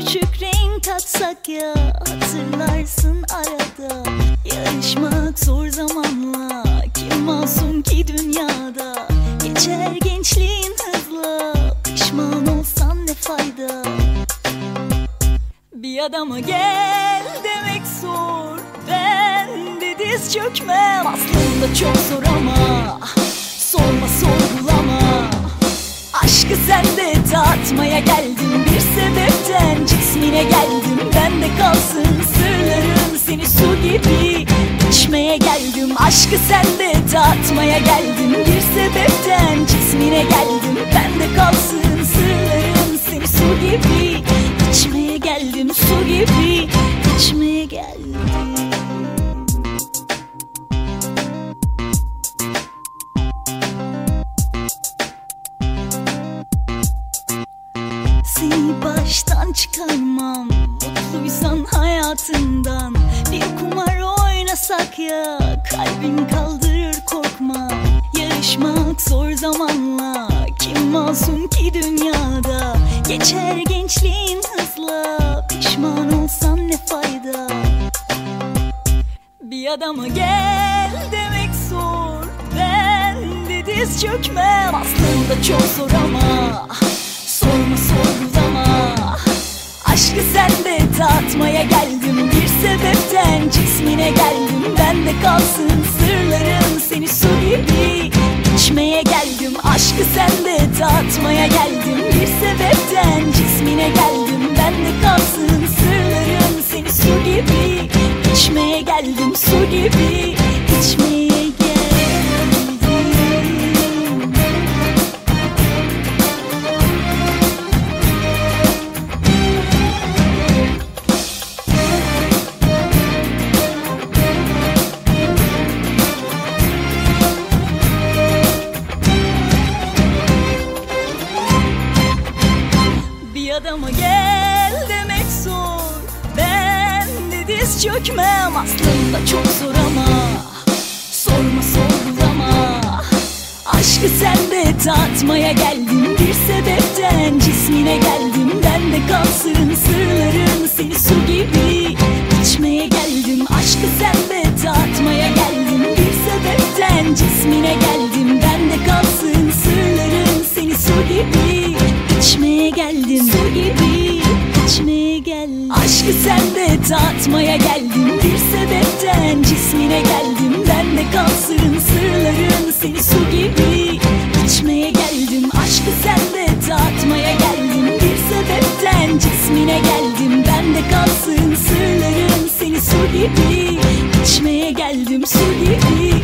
küçük renk katsak ya Hatırlarsın arada. Yarışmak zor zamanla Kim masum ki dünyada? Geçer gençliğin hızla Pişman olsan ne fayda? Bir adama gel demek zor Ben de diz çökmem. Aslında çok zor ama Sorma sorgulama Aşkı sende tatmaya geldim Bir sebepten cismine geldim Bende kalsın sırların seni su gibi içmeye geldim. Aşkı sende tatmaya geldim Bir sebepten cismine geldim Bende kalsın sırların seni su gibi içmeye geldim. Su gibi Seni baştan çıkarmam. Mutluysan hayatından. Bir kumar oynasak ya Kalbin kaldırır korkma Yarışmak zor zamanla Kim masum ki dünyada? Geçer gençliğin hızla Pişman olsan ne fayda? Bir adama gel demek zor Ben de diz çökmem. Aslında çok zor ama Sorma sorgulama Aşkı sende tatmaya geldim Bir sebepten cismine geldim Bende kalsın sırların seni su gibi içmeye geldim. Aşkı sende tatmaya geldim Bir sebepten cismine geldim Bende kalsın sırların adama gel demek zor? Ben de diz çökmem aslında çok zor ama Sorma sorgulama Aşkı sende tatmaya geldim Bir sebepten cismine geldim Bende kalsın sırların seni su gibi Aşkı sende tatmaya geldim Bir sebepten cismine geldim Bende kalsın sırların seni su gibi içmeye geldim. Aşkı sende tatmaya geldim Bir sebepten cismine geldim. Bende kalsın sırların seni su gibi içmeye geldim. Su gibi